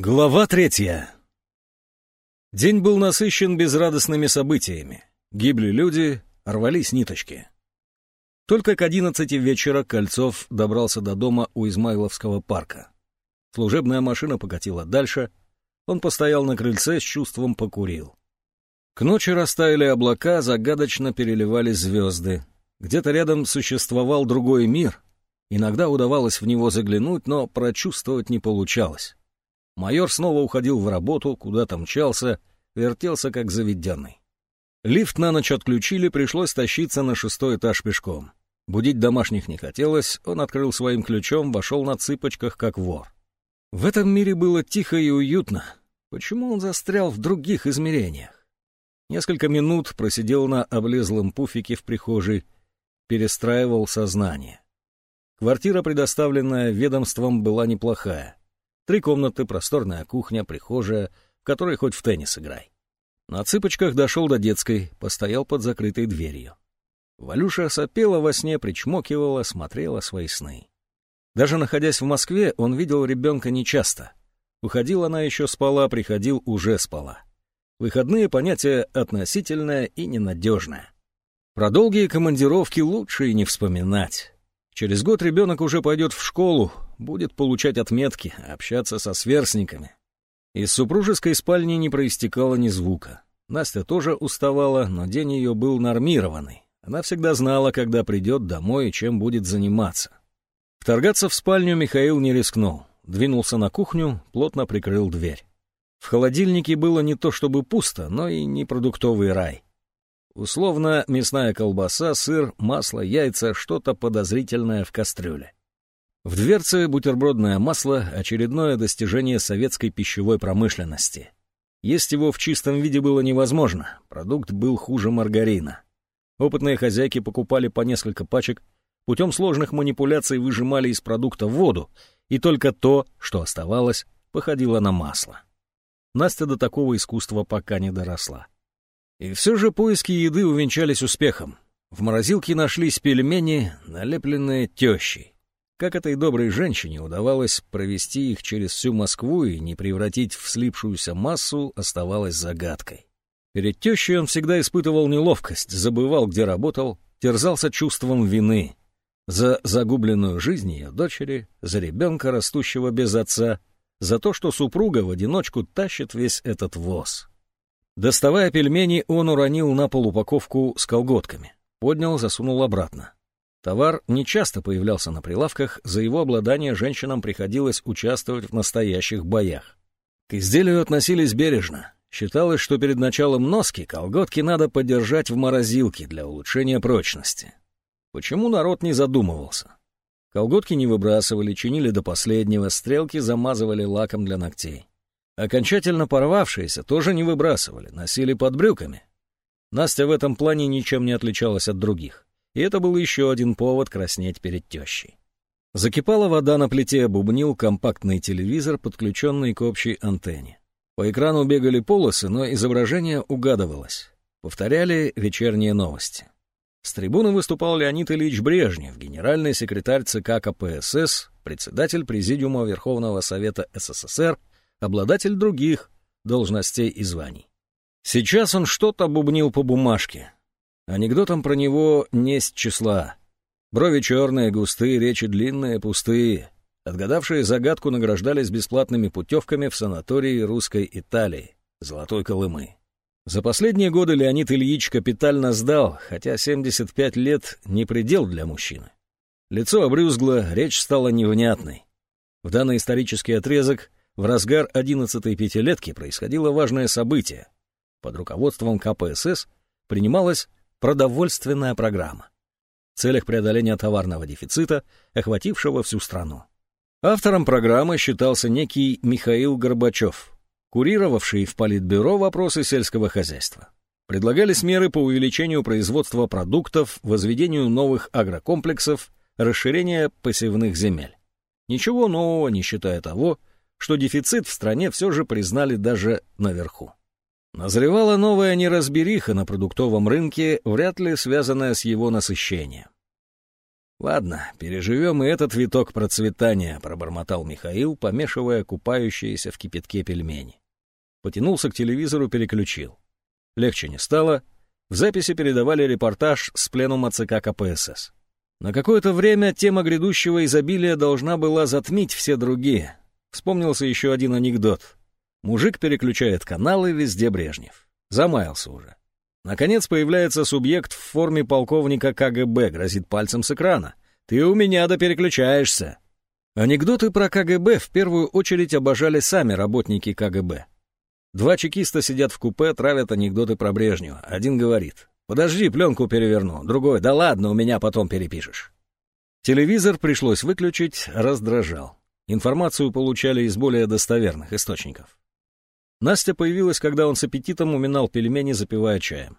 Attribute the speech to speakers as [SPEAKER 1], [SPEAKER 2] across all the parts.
[SPEAKER 1] Глава третья. День был насыщен безрадостными событиями. Гибли люди, рвались ниточки. Только к одиннадцати вечера Кольцов добрался до дома у Измайловского парка. Служебная машина покатила дальше. Он постоял на крыльце, с чувством покурил. К ночи растаяли облака, загадочно переливались звезды. Где-то рядом существовал другой мир. Иногда удавалось в него заглянуть, но прочувствовать не получалось. Майор снова уходил в работу, куда-то мчался, вертелся как заведенный. Лифт на ночь отключили, пришлось тащиться на шестой этаж пешком. Будить домашних не хотелось, он открыл своим ключом, вошел на цыпочках, как вор. В этом мире было тихо и уютно. Почему он застрял в других измерениях? Несколько минут просидел на облезлом пуфике в прихожей, перестраивал сознание. Квартира, предоставленная ведомством, была неплохая. Три комнаты, просторная кухня, прихожая, в которой хоть в теннис играй. На цыпочках дошел до детской, постоял под закрытой дверью. Валюша сопела во сне, причмокивала, смотрела свои сны. Даже находясь в Москве, он видел ребенка нечасто. Уходил она еще спала, приходил уже спала. Выходные понятие относительное и ненадежное. Про долгие командировки лучше и не вспоминать. Через год ребенок уже пойдет в школу, будет получать отметки, общаться со сверстниками. Из супружеской спальни не проистекало ни звука. Настя тоже уставала, но день ее был нормированный. Она всегда знала, когда придет домой и чем будет заниматься. Вторгаться в спальню Михаил не рискнул. Двинулся на кухню, плотно прикрыл дверь. В холодильнике было не то чтобы пусто, но и не продуктовый рай. Условно, мясная колбаса, сыр, масло, яйца, что-то подозрительное в кастрюле. В дверце бутербродное масло — очередное достижение советской пищевой промышленности. Есть его в чистом виде было невозможно, продукт был хуже маргарина. Опытные хозяйки покупали по несколько пачек, путем сложных манипуляций выжимали из продукта воду, и только то, что оставалось, походило на масло. Настя до такого искусства пока не доросла. И все же поиски еды увенчались успехом. В морозилке нашлись пельмени, налепленные тещей. Как этой доброй женщине удавалось провести их через всю Москву и не превратить в слипшуюся массу, оставалось загадкой. Перед тещей он всегда испытывал неловкость, забывал, где работал, терзался чувством вины. За загубленную жизнь ее дочери, за ребенка, растущего без отца, за то, что супруга в одиночку тащит весь этот воз. Доставая пельмени, он уронил на пол упаковку с колготками. Поднял, засунул обратно. Товар нечасто появлялся на прилавках, за его обладание женщинам приходилось участвовать в настоящих боях. К изделию относились бережно. Считалось, что перед началом носки колготки надо подержать в морозилке для улучшения прочности. Почему народ не задумывался? Колготки не выбрасывали, чинили до последнего, стрелки замазывали лаком для ногтей. Окончательно порвавшиеся тоже не выбрасывали, носили под брюками. Настя в этом плане ничем не отличалась от других. И это был еще один повод краснеть перед тещей. Закипала вода на плите, бубнил компактный телевизор, подключенный к общей антенне. По экрану бегали полосы, но изображение угадывалось. Повторяли вечерние новости. С трибуны выступал Леонид Ильич Брежнев, генеральный секретарь ЦК КПСС, председатель Президиума Верховного Совета СССР обладатель других должностей и званий. Сейчас он что-то бубнил по бумажке. Анекдотом про него несть числа. Брови черные, густые, речи длинные, пустые. Отгадавшие загадку награждались бесплатными путевками в санатории русской Италии, Золотой Колымы. За последние годы Леонид Ильич капитально сдал, хотя 75 лет не предел для мужчины. Лицо обрюзгло, речь стала невнятной. В данный исторический отрезок в разгар 11-й пятилетки происходило важное событие. Под руководством КПСС принималась продовольственная программа в целях преодоления товарного дефицита, охватившего всю страну. Автором программы считался некий Михаил Горбачев, курировавший в Политбюро вопросы сельского хозяйства. Предлагались меры по увеличению производства продуктов, возведению новых агрокомплексов, расширение посевных земель. Ничего нового, не считая того, что дефицит в стране все же признали даже наверху. Назревала новая неразбериха на продуктовом рынке, вряд ли связанная с его насыщением. «Ладно, переживем и этот виток процветания», — пробормотал Михаил, помешивая купающиеся в кипятке пельмени. Потянулся к телевизору, переключил. Легче не стало. В записи передавали репортаж с пленума ЦК КПСС. На какое-то время тема грядущего изобилия должна была затмить все другие. Вспомнился еще один анекдот. Мужик переключает каналы, везде Брежнев. Замаялся уже. Наконец появляется субъект в форме полковника КГБ, грозит пальцем с экрана. «Ты у меня да переключаешься!» Анекдоты про КГБ в первую очередь обожали сами работники КГБ. Два чекиста сидят в купе, травят анекдоты про Брежнева. Один говорит, «Подожди, пленку переверну». Другой, «Да ладно, у меня потом перепишешь». Телевизор пришлось выключить, раздражал. Информацию получали из более достоверных источников. Настя появилась, когда он с аппетитом уминал пельмени, запивая чаем.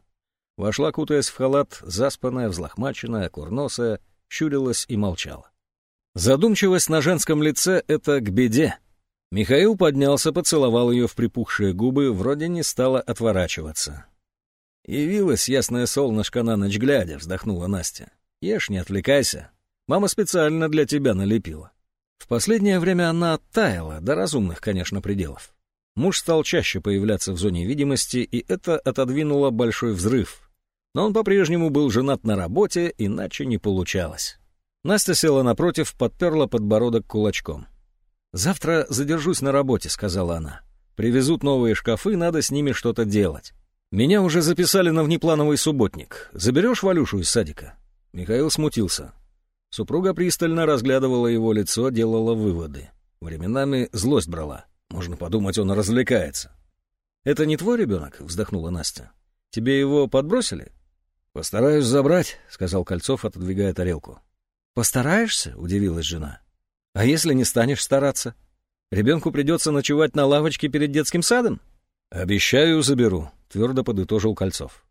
[SPEAKER 1] Вошла, кутаясь в халат, заспанная, взлохмаченная, курносая, щурилась и молчала. Задумчивость на женском лице — это к беде. Михаил поднялся, поцеловал ее в припухшие губы, вроде не стала отворачиваться. «Явилась ясное солнышко на ночь глядя», — вздохнула Настя. «Ешь, не отвлекайся. Мама специально для тебя налепила». В последнее время она оттаяла, до разумных, конечно, пределов. Муж стал чаще появляться в зоне видимости, и это отодвинуло большой взрыв. Но он по-прежнему был женат на работе, иначе не получалось. Настя села напротив, подперла подбородок кулачком. «Завтра задержусь на работе», — сказала она. «Привезут новые шкафы, надо с ними что-то делать. Меня уже записали на внеплановый субботник. Заберешь Валюшу из садика?» Михаил смутился. Супруга пристально разглядывала его лицо, делала выводы. Временами злость брала. Можно подумать, он развлекается. «Это не твой ребенок?» — вздохнула Настя. «Тебе его подбросили?» «Постараюсь забрать», — сказал Кольцов, отодвигая тарелку. «Постараешься?» — удивилась жена. «А если не станешь стараться? Ребенку придется ночевать на лавочке перед детским садом?» «Обещаю, заберу», — твердо подытожил Кольцов.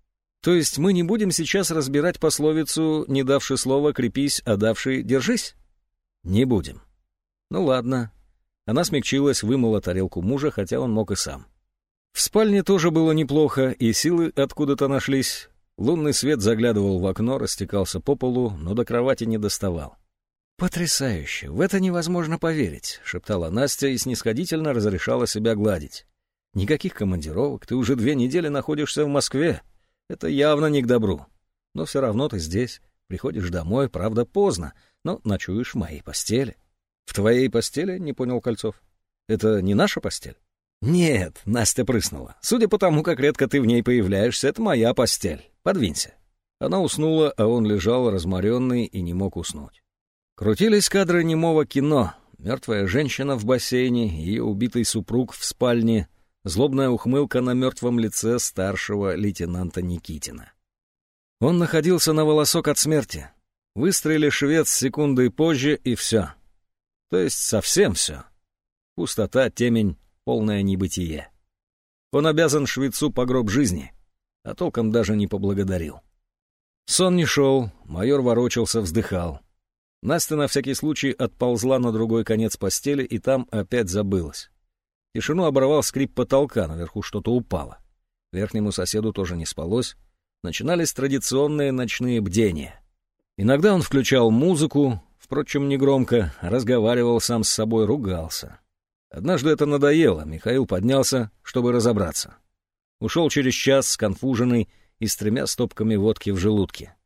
[SPEAKER 1] «То есть мы не будем сейчас разбирать пословицу «не давши слова, крепись, а давший держись»?» «Не будем». «Ну ладно, она смягчилась, вымыла тарелку мужа, хотя он мог и сам. В спальне тоже было неплохо, и силы откуда-то нашлись. Лунный свет заглядывал в окно, растекался по полу, но до кровати не доставал. «Потрясающе! В это невозможно поверить», — шептала Настя и снисходительно разрешала себя гладить. «Никаких командировок, ты уже две недели находишься в Москве. Это явно не к добру. Но все равно ты здесь, приходишь домой, правда, поздно, но ночуешь в моей постели». «В твоей постели?» — не понял Кольцов. «Это не наша постель?» «Нет», — Настя прыснула. «Судя по тому, как редко ты в ней появляешься, это моя постель. Подвинься». Она уснула, а он лежал разморенный и не мог уснуть. Крутились кадры немого кино. Мертвая женщина в бассейне, ее убитый супруг в спальне, злобная ухмылка на мертвом лице старшего лейтенанта Никитина. Он находился на волосок от смерти. Выстрелили швец секундой позже, и все. То есть совсем все. Пустота, темень, полное небытие. Он обязан швецу по гроб жизни, а толком даже не поблагодарил. Сон не шел, майор ворочался, вздыхал. Настя на всякий случай отползла на другой конец постели и там опять забылась. Тишину оборвал скрип потолка, наверху что-то упало. Верхнему соседу тоже не спалось. Начинались традиционные ночные бдения. Иногда он включал музыку, Впрочем, негромко, разговаривал сам с собой, ругался. Однажды это надоело, Михаил поднялся, чтобы разобраться. Ушел через час, сконфуженный и с тремя стопками водки в желудке.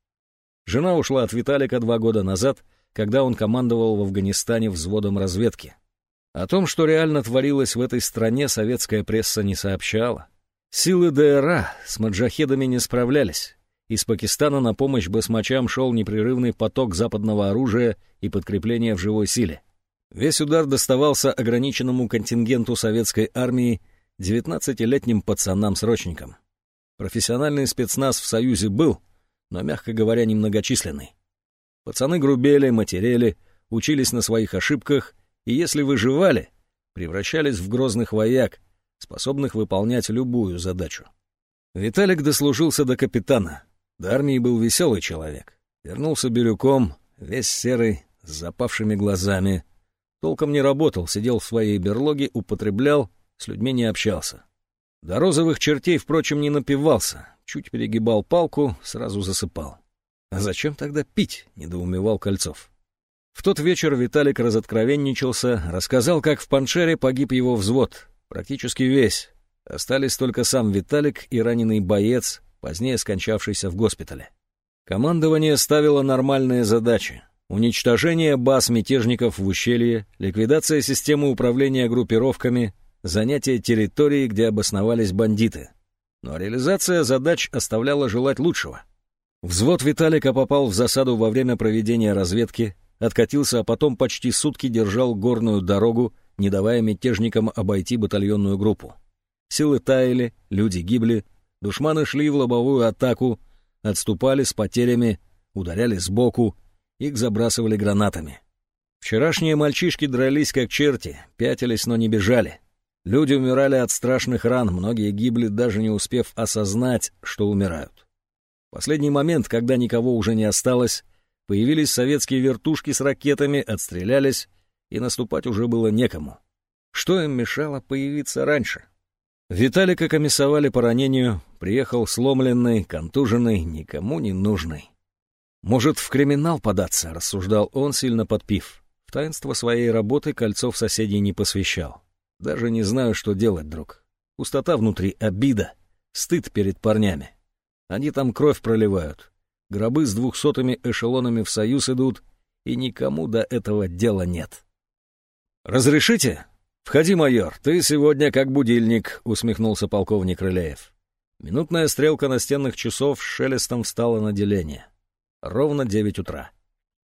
[SPEAKER 1] Жена ушла от Виталика два года назад, когда он командовал в Афганистане взводом разведки. О том, что реально творилось в этой стране, советская пресса не сообщала. Силы ДРА с маджахедами не справлялись. Из Пакистана на помощь басмачам шел непрерывный поток западного оружия и подкрепления в живой силе. Весь удар доставался ограниченному контингенту советской армии 19-летним пацанам-срочникам. Профессиональный спецназ в Союзе был, но, мягко говоря, немногочисленный. Пацаны грубели, матерели, учились на своих ошибках, и если выживали, превращались в грозных вояк, способных выполнять любую задачу. Виталик дослужился до капитана, до армии был веселый человек. Вернулся Бирюком, весь серый, с запавшими глазами. Толком не работал, сидел в своей берлоге, употреблял, с людьми не общался. До розовых чертей, впрочем, не напивался. Чуть перегибал палку, сразу засыпал. А зачем тогда пить? недоумевал Кольцов. В тот вечер Виталик разоткровенничался, рассказал, как в Паншере погиб его взвод, практически весь. Остались только сам Виталик и раненый боец, позднее скончавшийся в госпитале. Командование ставило нормальные задачи. Уничтожение баз мятежников в ущелье, ликвидация системы управления группировками, занятие территории, где обосновались бандиты. Но реализация задач оставляла желать лучшего. Взвод Виталика попал в засаду во время проведения разведки, откатился, а потом почти сутки держал горную дорогу, не давая мятежникам обойти батальонную группу. Силы таяли, люди гибли, душманы шли в лобовую атаку, отступали с потерями, ударяли сбоку, их забрасывали гранатами. Вчерашние мальчишки дрались как черти, пятились, но не бежали. Люди умирали от страшных ран, многие гибли, даже не успев осознать, что умирают. В последний момент, когда никого уже не осталось, появились советские вертушки с ракетами, отстрелялись, и наступать уже было некому. Что им мешало появиться раньше? Виталика комиссовали по ранению, приехал сломленный, контуженный, никому не нужный. «Может, в криминал податься?» — рассуждал он, сильно подпив. В таинство своей работы Кольцов соседей не посвящал. «Даже не знаю, что делать, друг. Пустота внутри, обида, стыд перед парнями. Они там кровь проливают. Гробы с двухсотыми эшелонами в союз идут, и никому до этого дела нет». «Разрешите?» «Входи, майор, ты сегодня как будильник», — усмехнулся полковник Рыляев. Минутная стрелка настенных часов шелестом встала на деление. Ровно девять утра.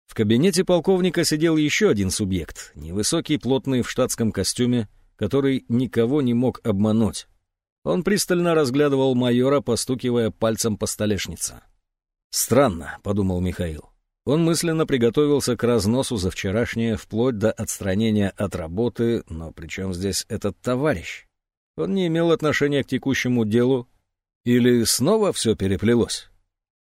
[SPEAKER 1] В кабинете полковника сидел еще один субъект, невысокий, плотный в штатском костюме, который никого не мог обмануть. Он пристально разглядывал майора, постукивая пальцем по столешнице. «Странно», — подумал Михаил. Он мысленно приготовился к разносу за вчерашнее, вплоть до отстранения от работы, но при чем здесь этот товарищ? Он не имел отношения к текущему делу, или снова все переплелось?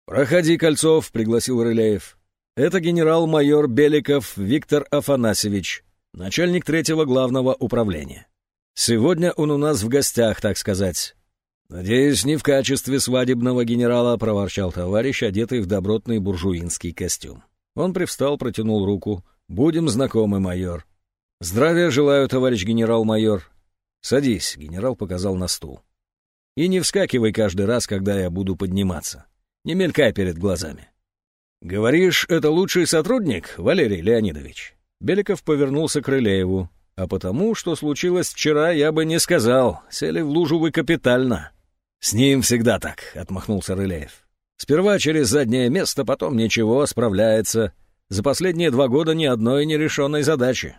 [SPEAKER 1] «Проходи, Кольцов», — пригласил Рыляев. «Это генерал-майор Беликов Виктор Афанасьевич, начальник третьего главного управления. Сегодня он у нас в гостях, так сказать. «Надеюсь, не в качестве свадебного генерала», — проворчал товарищ, одетый в добротный буржуинский костюм. Он привстал, протянул руку. «Будем знакомы, майор». «Здравия желаю, товарищ генерал-майор». «Садись», — генерал показал на стул. «И не вскакивай каждый раз, когда я буду подниматься. Не мелькай перед глазами». «Говоришь, это лучший сотрудник, Валерий Леонидович?» Беликов повернулся к Рылееву. «А потому, что случилось вчера, я бы не сказал. Сели в лужу вы капитально». «С ним всегда так», — отмахнулся Рылеев. «Сперва через заднее место, потом ничего, справляется. За последние два года ни одной нерешенной задачи».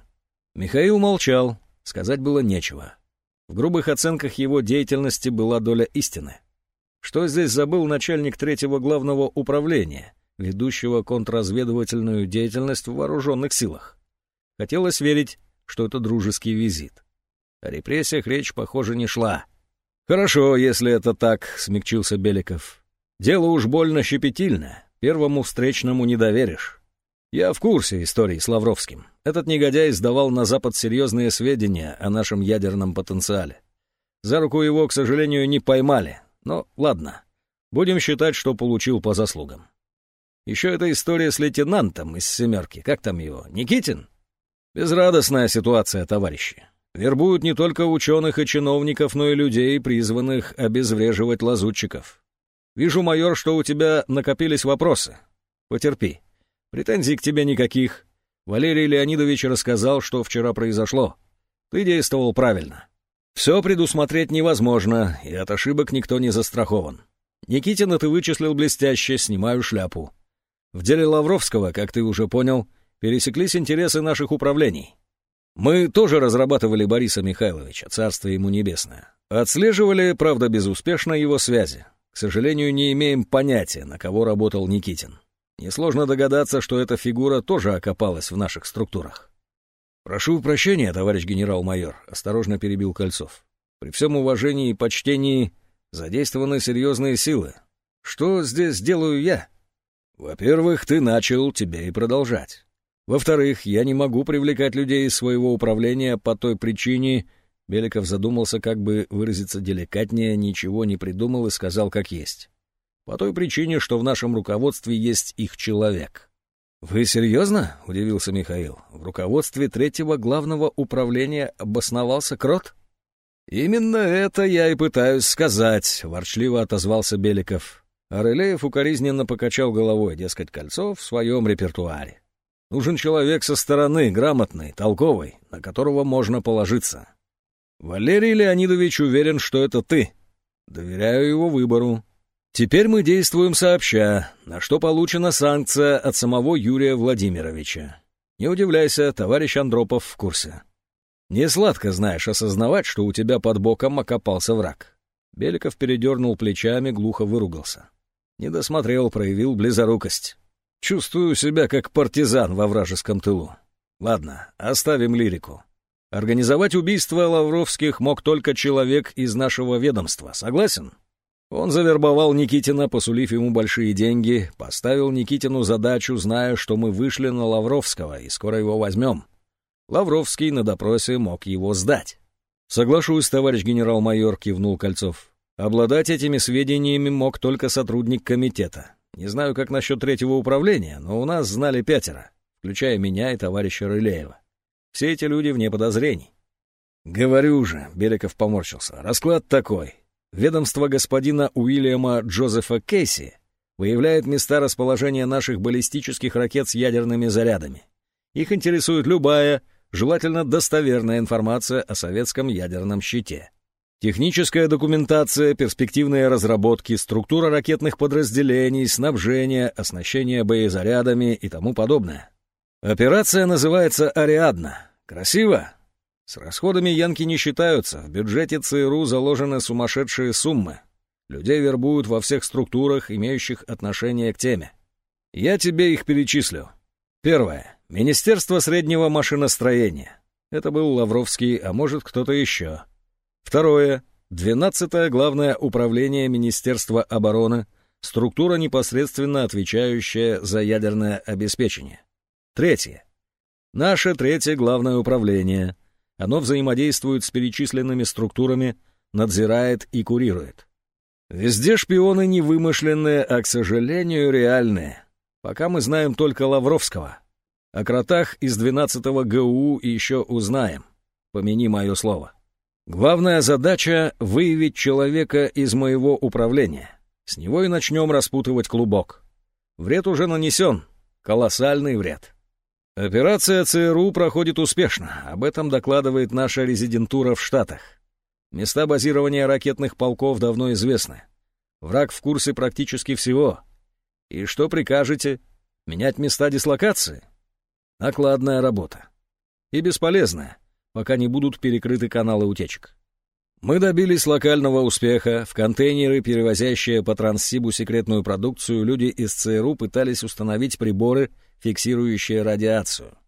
[SPEAKER 1] Михаил молчал, сказать было нечего. В грубых оценках его деятельности была доля истины. Что здесь забыл начальник третьего главного управления, ведущего контрразведывательную деятельность в вооруженных силах? Хотелось верить, что это дружеский визит. О репрессиях речь, похоже, не шла — «Хорошо, если это так», — смягчился Беликов. «Дело уж больно щепетильное, первому встречному не доверишь. Я в курсе истории с Лавровским. Этот негодяй сдавал на Запад серьезные сведения о нашем ядерном потенциале. За руку его, к сожалению, не поймали. Но ладно, будем считать, что получил по заслугам. Еще эта история с лейтенантом из «семерки». Как там его? Никитин? Безрадостная ситуация, товарищи. Вербуют не только ученых и чиновников, но и людей, призванных обезвреживать лазутчиков. Вижу, майор, что у тебя накопились вопросы. Потерпи. Претензий к тебе никаких. Валерий Леонидович рассказал, что вчера произошло. Ты действовал правильно. Все предусмотреть невозможно, и от ошибок никто не застрахован. Никитина ты вычислил блестяще, снимаю шляпу. В деле Лавровского, как ты уже понял, пересеклись интересы наших управлений. Мы тоже разрабатывали Бориса Михайловича, царство ему небесное. Отслеживали, правда, безуспешно его связи. К сожалению, не имеем понятия, на кого работал Никитин. Несложно догадаться, что эта фигура тоже окопалась в наших структурах. «Прошу прощения, товарищ генерал-майор», — осторожно перебил Кольцов. «При всем уважении и почтении задействованы серьезные силы. Что здесь делаю я?» «Во-первых, ты начал, тебе и продолжать. Во-вторых, я не могу привлекать людей из своего управления по той причине... Беликов задумался, как бы выразиться деликатнее, ничего не придумал и сказал как есть. По той причине, что в нашем руководстве есть их человек. «Вы серьезно?» — удивился Михаил. «В руководстве третьего главного управления обосновался Крот?» «Именно это я и пытаюсь сказать», — ворчливо отозвался Беликов. Арелеев укоризненно покачал головой, дескать, кольцо в своем репертуаре. «Нужен человек со стороны, грамотный, толковый, на которого можно положиться. Валерий Леонидович уверен, что это ты. Доверяю его выбору. Теперь мы действуем сообща, на что получена санкция от самого Юрия Владимировича. Не удивляйся, товарищ Андропов в курсе. Не сладко, знаешь, осознавать, что у тебя под боком окопался враг. Беликов передернул плечами, глухо выругался. Не досмотрел, проявил близорукость. Чувствую себя как партизан во вражеском тылу. Ладно, оставим лирику. Организовать убийство Лавровских мог только человек из нашего ведомства, согласен? Он завербовал Никитина, посулив ему большие деньги, поставил Никитину задачу, зная, что мы вышли на Лавровского и скоро его возьмем. Лавровский на допросе мог его сдать. «Соглашусь, товарищ генерал-майор», — кивнул Кольцов. «Обладать этими сведениями мог только сотрудник комитета. Не знаю, как насчет третьего управления, но у нас знали пятеро, включая меня и товарища Рылеева. Все эти люди вне подозрений. «Говорю же», — Беликов поморщился, — «расклад такой. Ведомство господина Уильяма Джозефа Кейси выявляет места расположения наших баллистических ракет с ядерными зарядами. Их интересует любая, желательно достоверная информация о советском ядерном щите. Техническая документация, перспективные разработки, структура ракетных подразделений, снабжение, оснащение боезарядами и тому подобное. Операция называется «Ариадна». Красиво? С расходами янки не считаются, в бюджете ЦРУ заложены сумасшедшие суммы. Людей вербуют во всех структурах, имеющих отношение к теме. Я тебе их перечислю. Первое. Министерство среднего машиностроения. Это был Лавровский, а может кто-то еще. Второе. Двенадцатое главное управление Министерства обороны, структура, непосредственно отвечающая за ядерное обеспечение. Третье. Наше третье главное управление. Оно взаимодействует с перечисленными структурами, надзирает и курирует. Везде шпионы не вымышленные, а, к сожалению, реальные. Пока мы знаем только Лавровского. О кротах из 12-го ГУ еще узнаем. Помяни мое слово. Главная задача — выявить человека из моего управления. С него и начнем распутывать клубок. Вред уже нанесен. Колоссальный вред. Операция ЦРУ проходит успешно, об этом докладывает наша резидентура в Штатах. Места базирования ракетных полков давно известны. Враг в курсе практически всего. И что прикажете? Менять места дислокации? Накладная работа. И бесполезная, пока не будут перекрыты каналы утечек. Мы добились локального успеха. В контейнеры, перевозящие по Транссибу секретную продукцию, люди из ЦРУ пытались установить приборы, фиксирующие радиацию.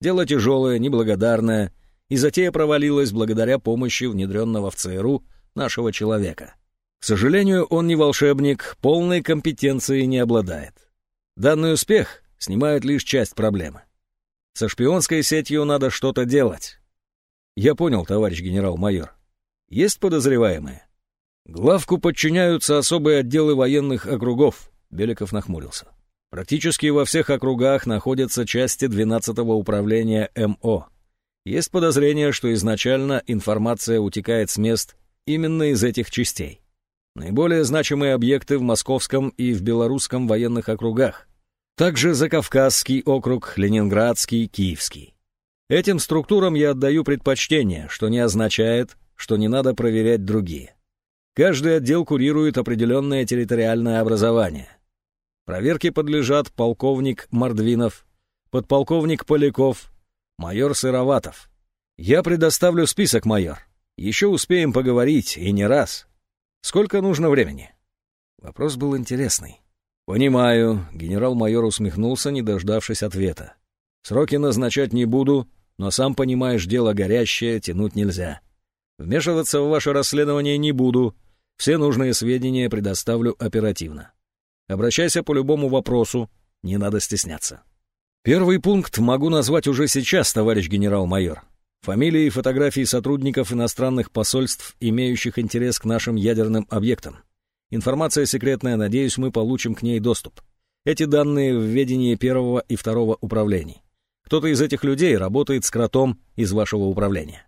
[SPEAKER 1] Дело тяжелое, неблагодарное, и затея провалилась благодаря помощи внедренного в ЦРУ нашего человека. К сожалению, он не волшебник, полной компетенции не обладает. Данный успех снимает лишь часть проблемы. Со шпионской сетью надо что-то делать. Я понял, товарищ генерал-майор. Есть подозреваемые? Главку подчиняются особые отделы военных округов, Беликов нахмурился. Практически во всех округах находятся части 12-го управления МО. Есть подозрение, что изначально информация утекает с мест именно из этих частей. Наиболее значимые объекты в Московском и в Белорусском военных округах. Также Закавказский округ, Ленинградский, Киевский. Этим структурам я отдаю предпочтение, что не означает, что не надо проверять другие. Каждый отдел курирует определенное территориальное образование. Проверке подлежат полковник Мордвинов, подполковник Поляков, майор Сыроватов. Я предоставлю список, майор. Еще успеем поговорить, и не раз. Сколько нужно времени? Вопрос был интересный. «Понимаю», — генерал-майор усмехнулся, не дождавшись ответа. «Сроки назначать не буду, но сам понимаешь, дело горящее, тянуть нельзя. Вмешиваться в ваше расследование не буду. Все нужные сведения предоставлю оперативно. Обращайся по любому вопросу, не надо стесняться. Первый пункт могу назвать уже сейчас, товарищ генерал-майор. Фамилии и фотографии сотрудников иностранных посольств, имеющих интерес к нашим ядерным объектам. Информация секретная, надеюсь, мы получим к ней доступ. Эти данные в ведении первого и второго управлений. Кто-то из этих людей работает с кротом из вашего управления.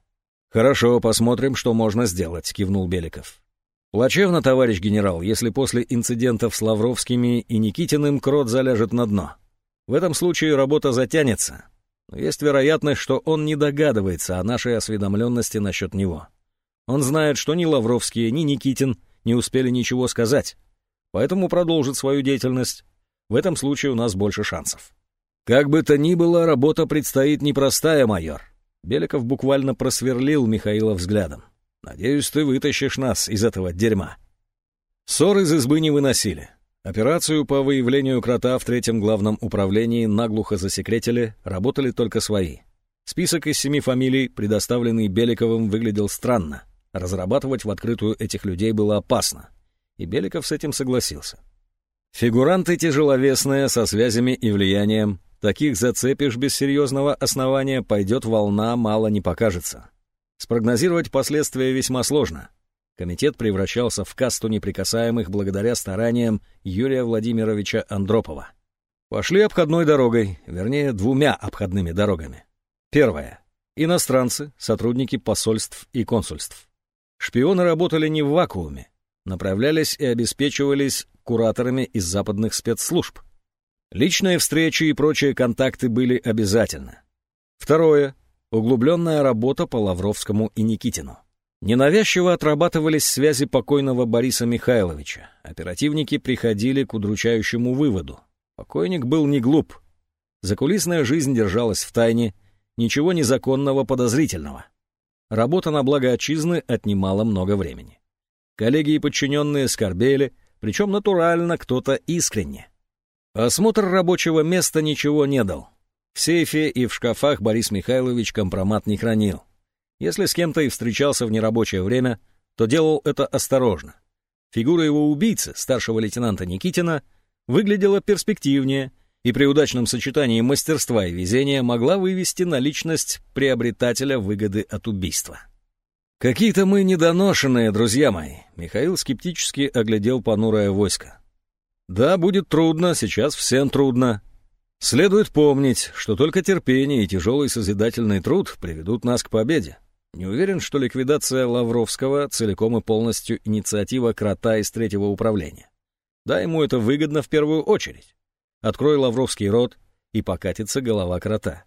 [SPEAKER 1] Хорошо, посмотрим, что можно сделать, кивнул Беликов. Плачевно, товарищ генерал, если после инцидентов с Лавровскими и Никитиным крот заляжет на дно. В этом случае работа затянется, но есть вероятность, что он не догадывается о нашей осведомленности насчет него. Он знает, что ни Лавровские, ни Никитин не успели ничего сказать, поэтому продолжит свою деятельность. В этом случае у нас больше шансов. Как бы то ни было, работа предстоит непростая, майор. Беликов буквально просверлил Михаила взглядом. Надеюсь, ты вытащишь нас из этого дерьма. Ссор из избы не выносили. Операцию по выявлению крота в третьем главном управлении наглухо засекретили, работали только свои. Список из семи фамилий, предоставленный Беликовым, выглядел странно. Разрабатывать в открытую этих людей было опасно. И Беликов с этим согласился. Фигуранты тяжеловесные, со связями и влиянием. Таких зацепишь без серьезного основания, пойдет волна, мало не покажется. Спрогнозировать последствия весьма сложно. Комитет превращался в касту неприкасаемых благодаря стараниям Юрия Владимировича Андропова. Пошли обходной дорогой, вернее, двумя обходными дорогами. Первая. Иностранцы, сотрудники посольств и консульств. Шпионы работали не в вакууме, направлялись и обеспечивались кураторами из западных спецслужб. Личные встречи и прочие контакты были обязательны. Второе. Углубленная работа по Лавровскому и Никитину. Ненавязчиво отрабатывались связи покойного Бориса Михайловича. Оперативники приходили к удручающему выводу. Покойник был не глуп. Закулисная жизнь держалась в тайне, ничего незаконного подозрительного. Работа на благо отчизны отнимала много времени. Коллеги и подчиненные скорбели, причем натурально кто-то искренне. Осмотр рабочего места ничего не дал. В сейфе и в шкафах Борис Михайлович компромат не хранил. Если с кем-то и встречался в нерабочее время, то делал это осторожно. Фигура его убийцы, старшего лейтенанта Никитина, выглядела перспективнее и при удачном сочетании мастерства и везения могла вывести на личность приобретателя выгоды от убийства. «Какие-то мы недоношенные, друзья мои», — Михаил скептически оглядел понурое войско. «Да, будет трудно, сейчас всем трудно. Следует помнить, что только терпение и тяжелый созидательный труд приведут нас к победе. Не уверен, что ликвидация Лавровского целиком и полностью инициатива крота из третьего управления. Да, ему это выгодно в первую очередь. Открой Лавровский рот, и покатится голова крота.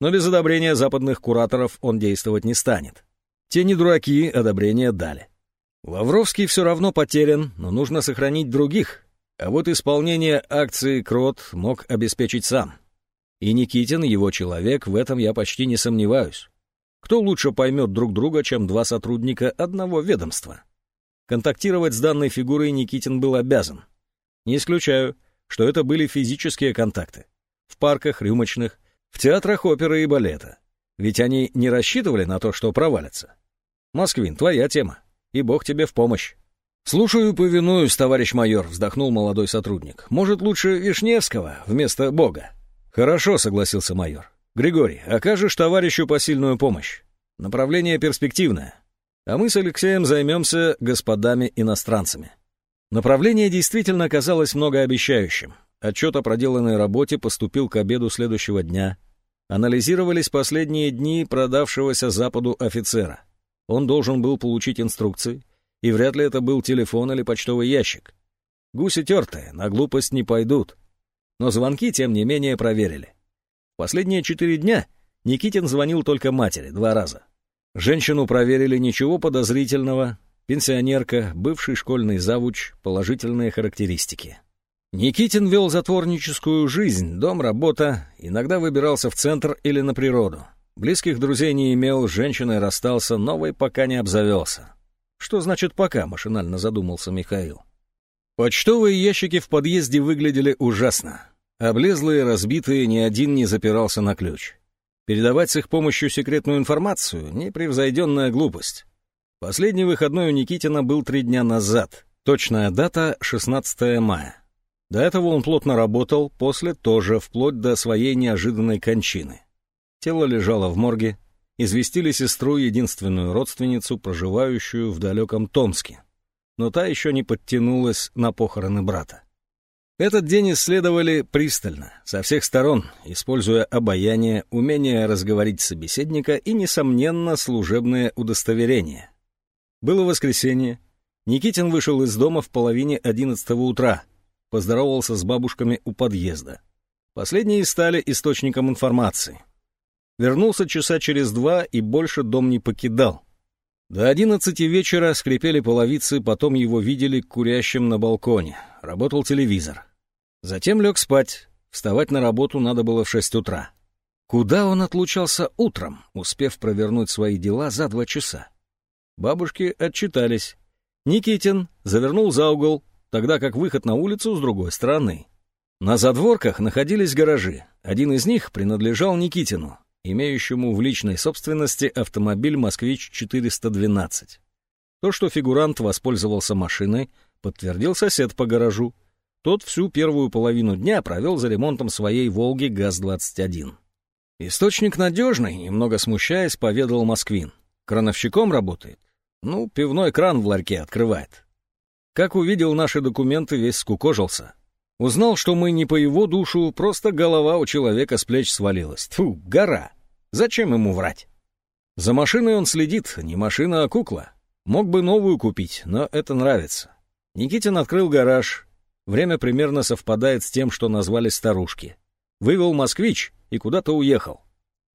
[SPEAKER 1] Но без одобрения западных кураторов он действовать не станет. Те не дураки, одобрение дали. Лавровский все равно потерян, но нужно сохранить других, а вот исполнение акции Крот мог обеспечить сам. И Никитин, его человек, в этом я почти не сомневаюсь. Кто лучше поймет друг друга, чем два сотрудника одного ведомства? Контактировать с данной фигурой Никитин был обязан. Не исключаю, что это были физические контакты. В парках, рюмочных, в театрах оперы и балета. Ведь они не рассчитывали на то, что провалятся. Москвин, твоя тема. И бог тебе в помощь. «Слушаю, повинуюсь, товарищ майор», — вздохнул молодой сотрудник. «Может, лучше Вишневского вместо Бога?» «Хорошо», — согласился майор. «Григорий, окажешь товарищу посильную помощь. Направление перспективное. А мы с Алексеем займемся господами-иностранцами». Направление действительно казалось многообещающим. Отчет о проделанной работе поступил к обеду следующего дня. Анализировались последние дни продавшегося Западу офицера. Он должен был получить инструкции, и вряд ли это был телефон или почтовый ящик. Гуси тертые, на глупость не пойдут. Но звонки, тем не менее, проверили. Последние четыре дня Никитин звонил только матери два раза. Женщину проверили ничего подозрительного, пенсионерка, бывший школьный завуч, положительные характеристики. Никитин вел затворническую жизнь, дом, работа, иногда выбирался в центр или на природу. Близких друзей не имел, женщиной расстался, новой пока не обзавелся. Что значит «пока», — машинально задумался Михаил. Почтовые ящики в подъезде выглядели ужасно. Облезлые, разбитые, ни один не запирался на ключ. Передавать с их помощью секретную информацию — непревзойденная глупость. Последний выходной у Никитина был три дня назад. Точная дата — 16 мая. До этого он плотно работал, после тоже, вплоть до своей неожиданной кончины. Тело лежало в морге, известили сестру, единственную родственницу, проживающую в далеком Томске. но та еще не подтянулась на похороны брата. Этот день исследовали пристально, со всех сторон, используя обаяние, умение разговорить собеседника и, несомненно, служебное удостоверение. Было воскресенье. Никитин вышел из дома в половине одиннадцатого утра, поздоровался с бабушками у подъезда. Последние стали источником информации. Вернулся часа через два и больше дом не покидал. До одиннадцати вечера скрипели половицы, потом его видели курящим на балконе. Работал телевизор. Затем лег спать. Вставать на работу надо было в шесть утра. Куда он отлучался утром, успев провернуть свои дела за два часа? Бабушки отчитались. Никитин завернул за угол, тогда как выход на улицу с другой стороны. На задворках находились гаражи. Один из них принадлежал Никитину, имеющему в личной собственности автомобиль «Москвич-412». То, что фигурант воспользовался машиной, подтвердил сосед по гаражу. Тот всю первую половину дня провел за ремонтом своей «Волги ГАЗ-21». Источник надежный, немного смущаясь, поведал Москвин. Крановщиком работает. Ну, пивной кран в ларьке открывает. Как увидел наши документы, весь скукожился. Узнал, что мы не по его душу, просто голова у человека с плеч свалилась. Тьфу, гора. Зачем ему врать? За машиной он следит, не машина, а кукла. Мог бы новую купить, но это нравится. Никитин открыл гараж. Время примерно совпадает с тем, что назвали старушки. Вывел москвич и куда-то уехал.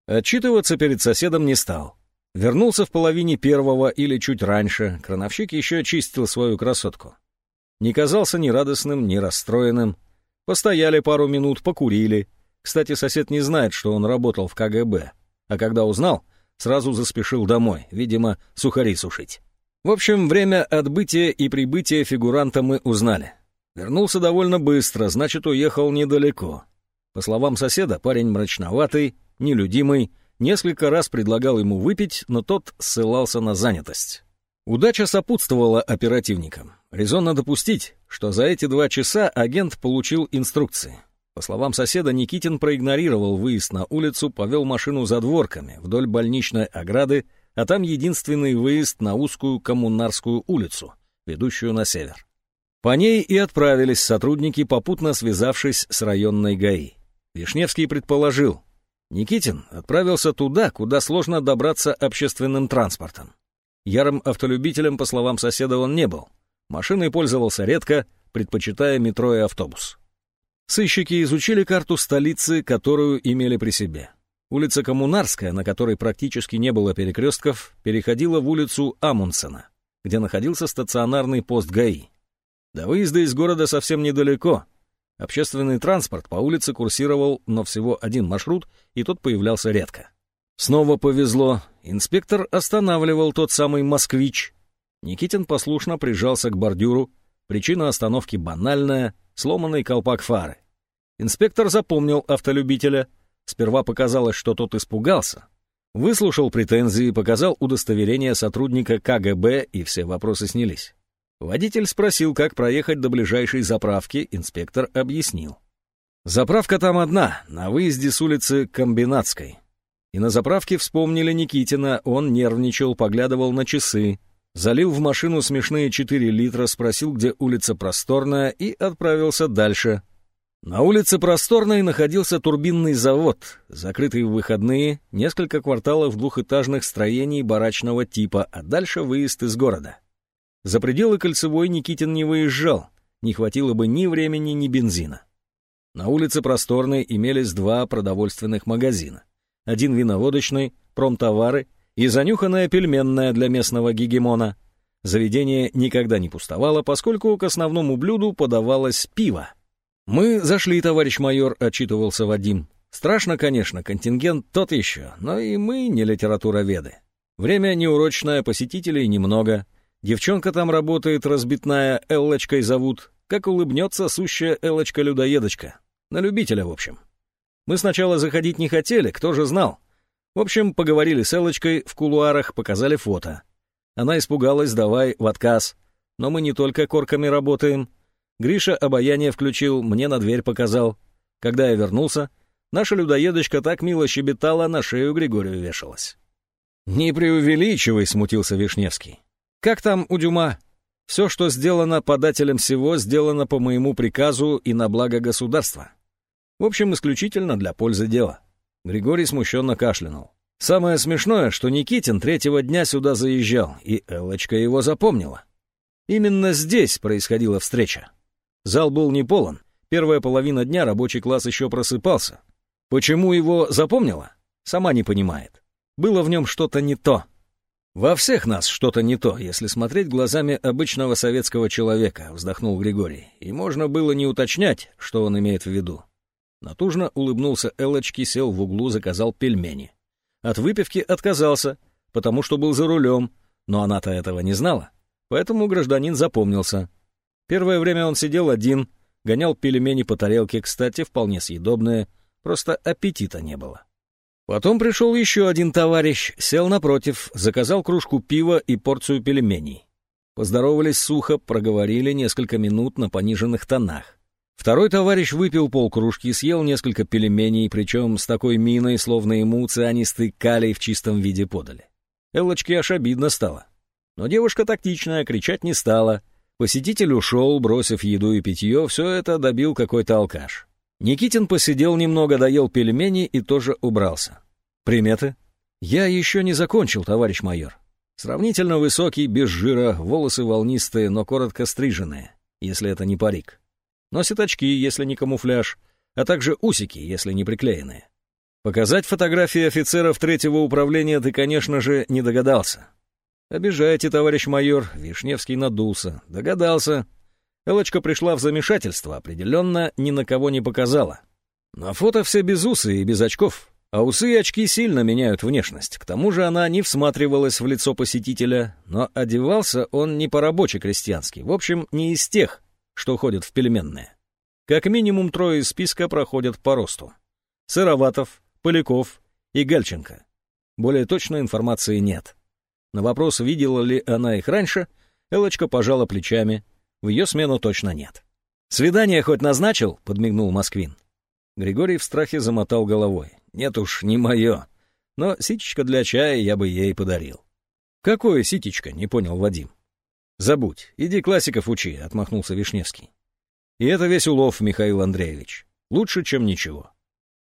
[SPEAKER 1] Отчитываться перед соседом не стал. Вернулся в половине первого или чуть раньше, крановщик еще очистил свою красотку. Не казался ни радостным, ни расстроенным. Постояли пару минут, покурили. Кстати, сосед не знает, что он работал в КГБ. А когда узнал, сразу заспешил домой, видимо, сухари сушить. В общем, время отбытия и прибытия фигуранта мы узнали. Вернулся довольно быстро, значит, уехал недалеко. По словам соседа, парень мрачноватый, нелюдимый, несколько раз предлагал ему выпить, но тот ссылался на занятость. Удача сопутствовала оперативникам. Резонно допустить, что за эти два часа агент получил инструкции. По словам соседа, Никитин проигнорировал выезд на улицу, повел машину за дворками вдоль больничной ограды, а там единственный выезд на узкую Коммунарскую улицу, ведущую на север. По ней и отправились сотрудники, попутно связавшись с районной ГАИ. Вишневский предположил, Никитин отправился туда, куда сложно добраться общественным транспортом. Ярым автолюбителем, по словам соседа, он не был. Машиной пользовался редко, предпочитая метро и автобус. Сыщики изучили карту столицы, которую имели при себе. Улица Коммунарская, на которой практически не было перекрестков, переходила в улицу Амундсена, где находился стационарный пост ГАИ. До выезда из города совсем недалеко. Общественный транспорт по улице курсировал, но всего один маршрут, и тот появлялся редко. Снова повезло. Инспектор останавливал тот самый «Москвич». Никитин послушно прижался к бордюру. Причина остановки банальная — сломанный колпак фары. Инспектор запомнил автолюбителя. Сперва показалось, что тот испугался. Выслушал претензии, показал удостоверение сотрудника КГБ, и все вопросы снялись. Водитель спросил, как проехать до ближайшей заправки, инспектор объяснил. Заправка там одна, на выезде с улицы Комбинатской. И на заправке вспомнили Никитина, он нервничал, поглядывал на часы, залил в машину смешные 4 литра, спросил, где улица Просторная, и отправился дальше. На улице Просторной находился турбинный завод, закрытый в выходные, несколько кварталов двухэтажных строений барачного типа, а дальше выезд из города. За пределы Кольцевой Никитин не выезжал, не хватило бы ни времени, ни бензина. На улице Просторной имелись два продовольственных магазина один виноводочный, промтовары и занюханная пельменная для местного гегемона. Заведение никогда не пустовало, поскольку к основному блюду подавалось пиво. «Мы зашли, товарищ майор», — отчитывался Вадим. «Страшно, конечно, контингент тот еще, но и мы не литературоведы. Время неурочное, посетителей немного. Девчонка там работает, разбитная, Эллочкой зовут. Как улыбнется сущая Эллочка-людоедочка. На любителя, в общем. Мы сначала заходить не хотели, кто же знал. В общем, поговорили с Элочкой в кулуарах, показали фото. Она испугалась, давай в отказ. Но мы не только корками работаем. Гриша обаяние включил, мне на дверь показал. Когда я вернулся, наша людоедочка так мило щебетала, на шею Григорию вешалась. «Не преувеличивай», — смутился Вишневский. «Как там у Дюма?» Все, что сделано подателем всего, сделано по моему приказу и на благо государства. В общем, исключительно для пользы дела. Григорий смущенно кашлянул. Самое смешное, что Никитин третьего дня сюда заезжал, и Элочка его запомнила. Именно здесь происходила встреча. Зал был не полон. Первая половина дня рабочий класс еще просыпался. Почему его запомнила? Сама не понимает. Было в нем что-то не то. «Во всех нас что-то не то, если смотреть глазами обычного советского человека», — вздохнул Григорий. И можно было не уточнять, что он имеет в виду. Натужно улыбнулся Элочки, сел в углу, заказал пельмени. От выпивки отказался, потому что был за рулем, но она-то этого не знала. Поэтому гражданин запомнился. Первое время он сидел один, гонял пельмени по тарелке, кстати, вполне съедобные, просто аппетита не было. Потом пришел еще один товарищ, сел напротив, заказал кружку пива и порцию пельменей. Поздоровались сухо, проговорили несколько минут на пониженных тонах. Второй товарищ выпил полкружки, съел несколько пельменей, причем с такой миной, словно ему цианистый калий в чистом виде подали. Эллочке аж обидно стало. Но девушка тактичная, кричать не стала. Посетитель ушел, бросив еду и питье, все это добил какой-то алкаш. Никитин посидел немного, доел пельмени и тоже убрался. Приметы? Я еще не закончил, товарищ майор. Сравнительно высокий, без жира, волосы волнистые, но коротко стриженные, если это не парик. Носит очки, если не камуфляж, а также усики, если не приклеенные. Показать фотографии офицеров третьего управления ты, конечно же, не догадался. Обижаете, товарищ майор, Вишневский надулся. Догадался. Элочка пришла в замешательство, определенно ни на кого не показала. На фото все без усы и без очков, а усы и очки сильно меняют внешность. К тому же она не всматривалась в лицо посетителя, но одевался он не по-рабоче-крестьянски, в общем, не из тех, что ходят в пельменные. Как минимум трое из списка проходят по росту. Сыроватов, Поляков и Гальченко. Более точной информации нет. На вопрос, видела ли она их раньше, Элочка пожала плечами, в ее смену точно нет. «Свидание хоть назначил?» — подмигнул Москвин. Григорий в страхе замотал головой. «Нет уж, не мое. Но ситечко для чая я бы ей подарил». «Какое ситечко?» — не понял Вадим. «Забудь, иди классиков учи», — отмахнулся Вишневский. «И это весь улов, Михаил Андреевич. Лучше, чем ничего».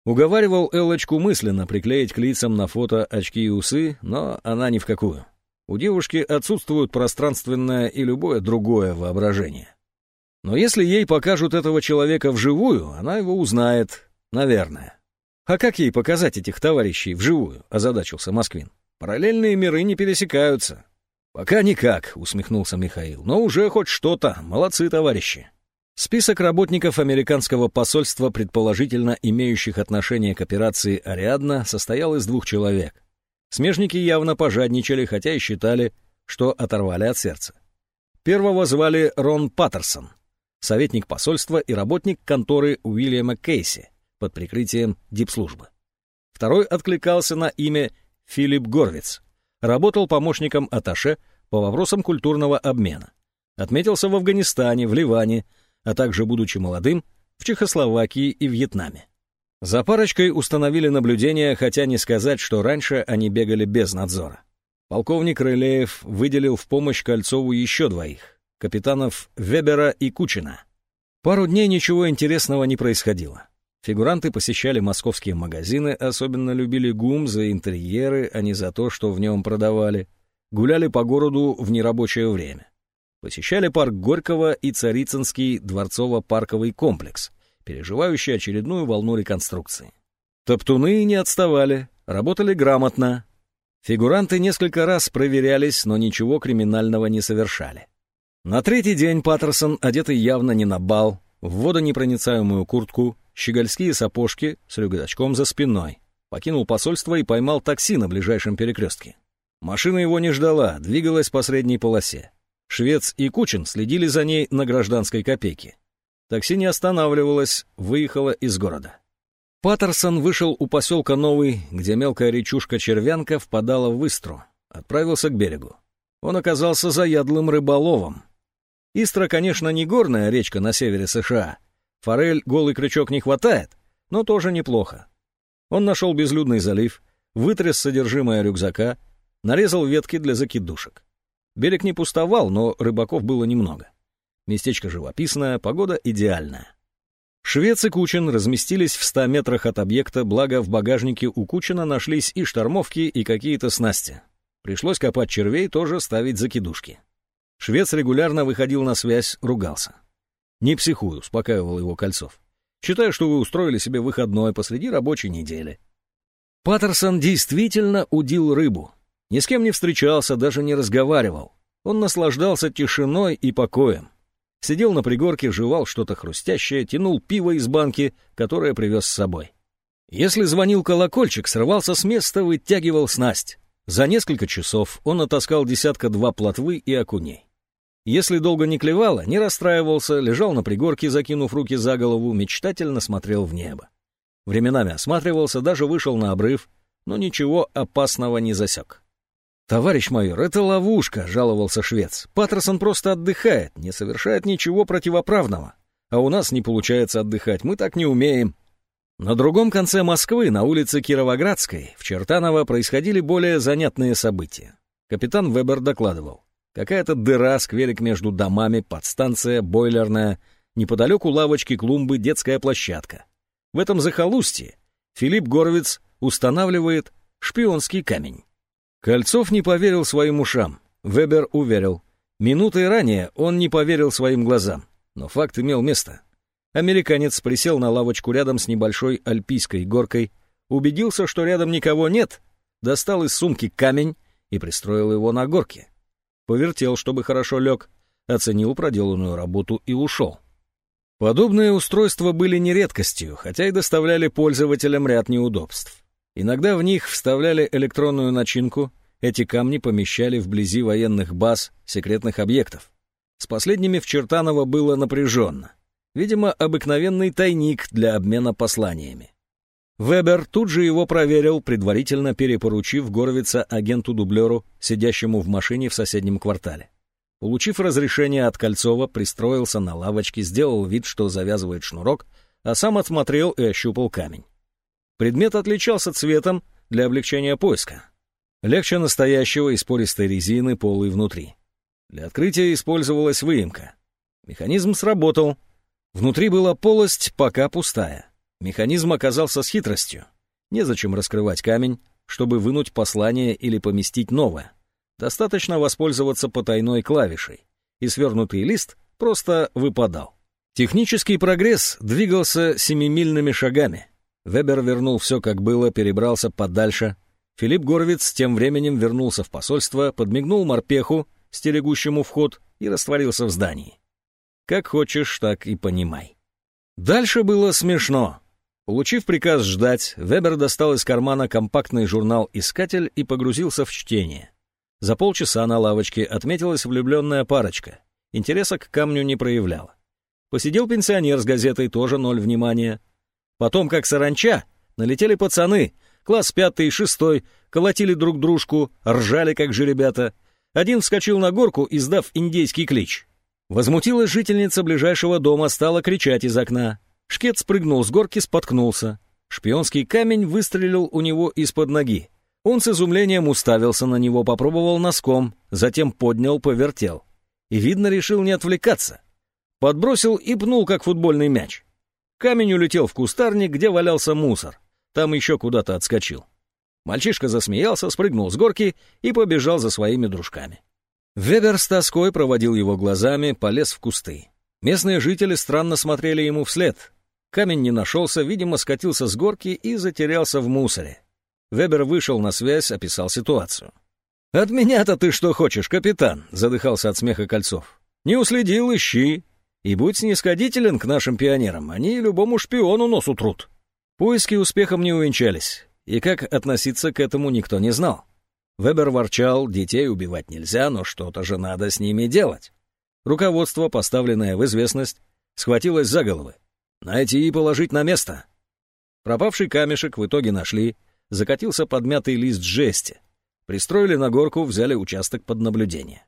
[SPEAKER 1] Уговаривал Эллочку мысленно приклеить к лицам на фото очки и усы, но она ни в какую. У девушки отсутствует пространственное и любое другое воображение. Но если ей покажут этого человека вживую, она его узнает, наверное. А как ей показать этих товарищей вживую, озадачился Москвин. Параллельные миры не пересекаются. Пока никак, усмехнулся Михаил, но уже хоть что-то, молодцы товарищи. Список работников американского посольства, предположительно имеющих отношение к операции «Ариадна», состоял из двух человек. Смежники явно пожадничали, хотя и считали, что оторвали от сердца. Первого звали Рон Паттерсон, советник посольства и работник конторы Уильяма Кейси под прикрытием дипслужбы. Второй откликался на имя Филипп Горвиц, работал помощником Аташе по вопросам культурного обмена. Отметился в Афганистане, в Ливане, а также, будучи молодым, в Чехословакии и Вьетнаме. За парочкой установили наблюдение, хотя не сказать, что раньше они бегали без надзора. Полковник Рылеев выделил в помощь Кольцову еще двоих — капитанов Вебера и Кучина. Пару дней ничего интересного не происходило. Фигуранты посещали московские магазины, особенно любили ГУМ за интерьеры, а не за то, что в нем продавали. Гуляли по городу в нерабочее время. Посещали парк Горького и Царицынский дворцово-парковый комплекс — переживающий очередную волну реконструкции. Топтуны не отставали, работали грамотно. Фигуранты несколько раз проверялись, но ничего криминального не совершали. На третий день Паттерсон, одетый явно не на бал, в водонепроницаемую куртку, щегольские сапожки с рюкзачком за спиной, покинул посольство и поймал такси на ближайшем перекрестке. Машина его не ждала, двигалась по средней полосе. Швец и Кучин следили за ней на гражданской копейке. Такси не останавливалось, выехало из города. Паттерсон вышел у поселка Новый, где мелкая речушка Червянка впадала в Истру, отправился к берегу. Он оказался заядлым рыболовом. Истра, конечно, не горная речка на севере США. Форель голый крючок не хватает, но тоже неплохо. Он нашел безлюдный залив, вытряс содержимое рюкзака, нарезал ветки для закидушек. Берег не пустовал, но рыбаков было немного. Местечко живописное, погода идеальная. Швец и Кучин разместились в ста метрах от объекта, благо в багажнике у Кучина нашлись и штормовки, и какие-то снасти. Пришлось копать червей, тоже ставить закидушки. Швец регулярно выходил на связь, ругался. «Не психуй», — успокаивал его Кольцов. «Считаю, что вы устроили себе выходной посреди рабочей недели». Паттерсон действительно удил рыбу. Ни с кем не встречался, даже не разговаривал. Он наслаждался тишиной и покоем. Сидел на пригорке, жевал что-то хрустящее, тянул пиво из банки, которое привез с собой. Если звонил колокольчик, срывался с места, вытягивал снасть. За несколько часов он отаскал десятка-два плотвы и окуней. Если долго не клевало, не расстраивался, лежал на пригорке, закинув руки за голову, мечтательно смотрел в небо. Временами осматривался, даже вышел на обрыв, но ничего опасного не засек. «Товарищ майор, это ловушка», — жаловался швец. «Паттерсон просто отдыхает, не совершает ничего противоправного. А у нас не получается отдыхать, мы так не умеем». На другом конце Москвы, на улице Кировоградской, в Чертаново происходили более занятные события. Капитан Вебер докладывал. Какая-то дыра, скверик между домами, подстанция, бойлерная, неподалеку лавочки, клумбы, детская площадка. В этом захолустье Филипп Горовец устанавливает шпионский камень. Кольцов не поверил своим ушам. Вебер уверил. Минутой ранее он не поверил своим глазам. Но факт имел место. Американец присел на лавочку рядом с небольшой альпийской горкой, убедился, что рядом никого нет, достал из сумки камень и пристроил его на горке. Повертел, чтобы хорошо лег, оценил проделанную работу и ушел. Подобные устройства были не редкостью, хотя и доставляли пользователям ряд неудобств. Иногда в них вставляли электронную начинку, эти камни помещали вблизи военных баз, секретных объектов. С последними в Чертаново было напряженно. Видимо, обыкновенный тайник для обмена посланиями. Вебер тут же его проверил, предварительно перепоручив Горовица агенту-дублеру, сидящему в машине в соседнем квартале. Получив разрешение от Кольцова, пристроился на лавочке, сделал вид, что завязывает шнурок, а сам отсмотрел и ощупал камень. Предмет отличался цветом для облегчения поиска. Легче настоящего из пористой резины полой внутри. Для открытия использовалась выемка. Механизм сработал. Внутри была полость, пока пустая. Механизм оказался с хитростью. Незачем раскрывать камень, чтобы вынуть послание или поместить новое. Достаточно воспользоваться потайной клавишей, и свернутый лист просто выпадал. Технический прогресс двигался семимильными шагами. Вебер вернул все, как было, перебрался подальше. Филипп Горовиц тем временем вернулся в посольство, подмигнул морпеху, стерегущему вход, и растворился в здании. Как хочешь, так и понимай. Дальше было смешно. Получив приказ ждать, Вебер достал из кармана компактный журнал «Искатель» и погрузился в чтение. За полчаса на лавочке отметилась влюбленная парочка. Интереса к камню не проявляла. Посидел пенсионер с газетой, тоже ноль внимания. Потом, как саранча, налетели пацаны, класс пятый и шестой, колотили друг дружку, ржали, как же ребята. Один вскочил на горку, издав индейский клич. Возмутилась жительница ближайшего дома, стала кричать из окна. Шкет спрыгнул с горки, споткнулся. Шпионский камень выстрелил у него из-под ноги. Он с изумлением уставился на него, попробовал носком, затем поднял, повертел. И, видно, решил не отвлекаться. Подбросил и пнул, как футбольный мяч. Камень улетел в кустарник, где валялся мусор. Там еще куда-то отскочил. Мальчишка засмеялся, спрыгнул с горки и побежал за своими дружками. Вебер с тоской проводил его глазами, полез в кусты. Местные жители странно смотрели ему вслед. Камень не нашелся, видимо, скатился с горки и затерялся в мусоре. Вебер вышел на связь, описал ситуацию. «От меня-то ты что хочешь, капитан?» — задыхался от смеха Кольцов. «Не уследил, ищи. И будь снисходителен к нашим пионерам, они любому шпиону нос утрут. Поиски успехом не увенчались, и как относиться к этому никто не знал. Вебер ворчал, детей убивать нельзя, но что-то же надо с ними делать. Руководство, поставленное в известность, схватилось за головы. Найти и положить на место. Пропавший камешек в итоге нашли, закатился подмятый лист жести. Пристроили на горку, взяли участок под наблюдение.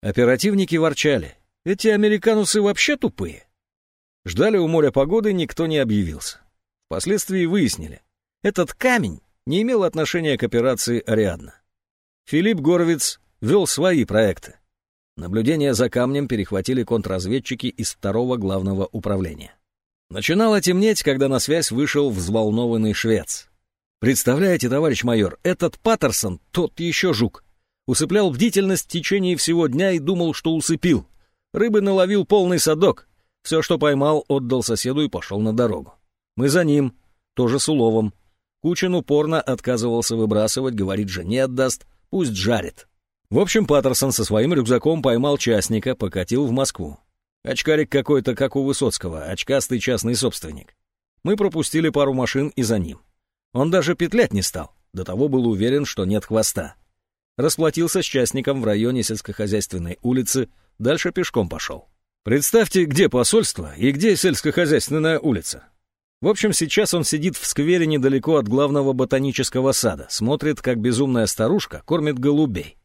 [SPEAKER 1] Оперативники ворчали. Эти американусы вообще тупые. Ждали у моря погоды, никто не объявился. Впоследствии выяснили, этот камень не имел отношения к операции «Ариадна». Филипп Горовиц вел свои проекты. Наблюдение за камнем перехватили контрразведчики из второго главного управления. Начинало темнеть, когда на связь вышел взволнованный швец. «Представляете, товарищ майор, этот Паттерсон, тот еще жук. Усыплял бдительность в течение всего дня и думал, что усыпил. Рыбы наловил полный садок. Все, что поймал, отдал соседу и пошел на дорогу. Мы за ним, тоже с уловом. Кучин упорно отказывался выбрасывать, говорит, жене отдаст, пусть жарит. В общем, Паттерсон со своим рюкзаком поймал частника, покатил в Москву. Очкарик какой-то, как у Высоцкого, очкастый частный собственник. Мы пропустили пару машин и за ним. Он даже петлять не стал, до того был уверен, что нет хвоста. Расплатился с частником в районе сельскохозяйственной улицы, дальше пешком пошел. Представьте, где посольство и где сельскохозяйственная улица. В общем, сейчас он сидит в сквере недалеко от главного ботанического сада, смотрит, как безумная старушка кормит голубей.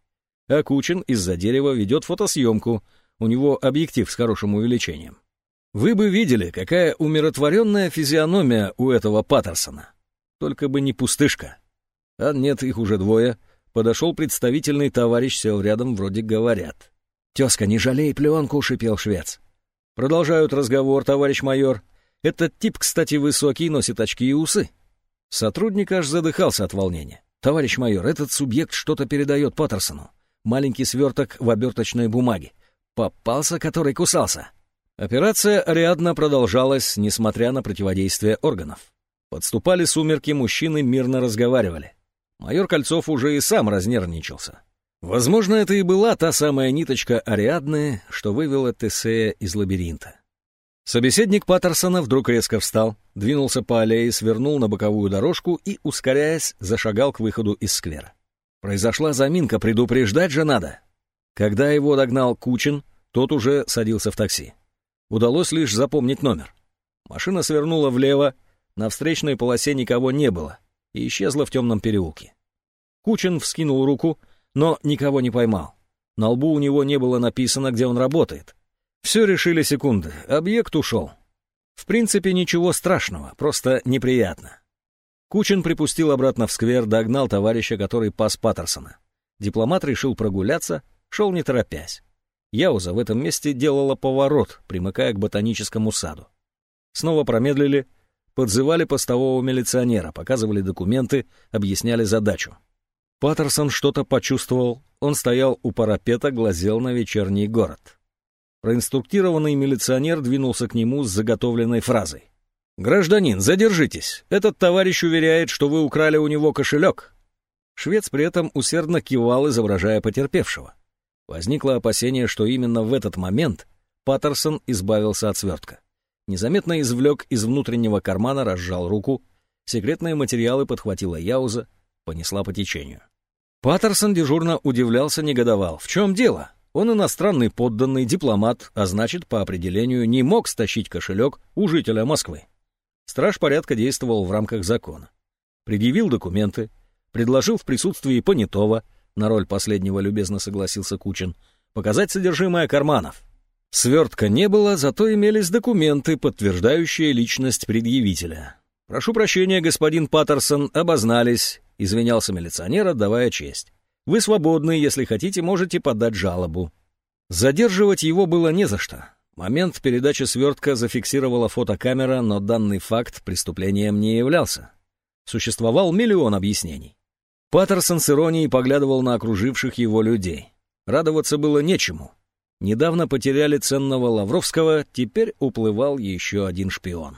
[SPEAKER 1] А Кучин из-за дерева ведет фотосъемку — у него объектив с хорошим увеличением. Вы бы видели, какая умиротворенная физиономия у этого Паттерсона. Только бы не пустышка. А нет, их уже двое. Подошел представительный товарищ, сел рядом, вроде говорят. «Тезка, не жалей пленку», — шипел швец. Продолжают разговор, товарищ майор. Этот тип, кстати, высокий, носит очки и усы. Сотрудник аж задыхался от волнения. «Товарищ майор, этот субъект что-то передает Паттерсону. Маленький сверток в оберточной бумаге. Попался, который кусался. Операция «Ариадна» продолжалась, несмотря на противодействие органов. Подступали сумерки, мужчины мирно разговаривали. Майор Кольцов уже и сам разнервничался. Возможно, это и была та самая ниточка Ариадны, что вывела Тесея из лабиринта. Собеседник Паттерсона вдруг резко встал, двинулся по аллее, свернул на боковую дорожку и, ускоряясь, зашагал к выходу из сквера. Произошла заминка, предупреждать же надо. Когда его догнал Кучин, тот уже садился в такси. Удалось лишь запомнить номер. Машина свернула влево, на встречной полосе никого не было и исчезла в темном переулке. Кучин вскинул руку, но никого не поймал. На лбу у него не было написано, где он работает. Все решили секунды, объект ушел. В принципе, ничего страшного, просто неприятно. Кучин припустил обратно в сквер, догнал товарища, который пас Паттерсона. Дипломат решил прогуляться — шел не торопясь. Яуза в этом месте делала поворот, примыкая к ботаническому саду. Снова промедлили, подзывали постового милиционера, показывали документы, объясняли задачу. Паттерсон что-то почувствовал, он стоял у парапета, глазел на вечерний город. Проинструктированный милиционер двинулся к нему с заготовленной фразой. «Гражданин, задержитесь. Этот товарищ уверяет, что вы украли у него кошелек». Швец при этом усердно кивал, изображая потерпевшего. Возникло опасение, что именно в этот момент Паттерсон избавился от свертка. Незаметно извлек из внутреннего кармана, разжал руку. Секретные материалы подхватила Яуза, понесла по течению. Паттерсон дежурно удивлялся, негодовал. В чем дело? Он иностранный подданный, дипломат, а значит, по определению, не мог стащить кошелек у жителя Москвы. Страж порядка действовал в рамках закона. Предъявил документы, предложил в присутствии понятого — на роль последнего любезно согласился Кучин, показать содержимое карманов. Свертка не было, зато имелись документы, подтверждающие личность предъявителя. «Прошу прощения, господин Паттерсон, обознались», — извинялся милиционер, отдавая честь. «Вы свободны, если хотите, можете подать жалобу». Задерживать его было не за что. Момент передачи свертка зафиксировала фотокамера, но данный факт преступлением не являлся. Существовал миллион объяснений. Паттерсон с иронией поглядывал на окруживших его людей. Радоваться было нечему. Недавно потеряли ценного Лавровского, теперь уплывал еще один шпион.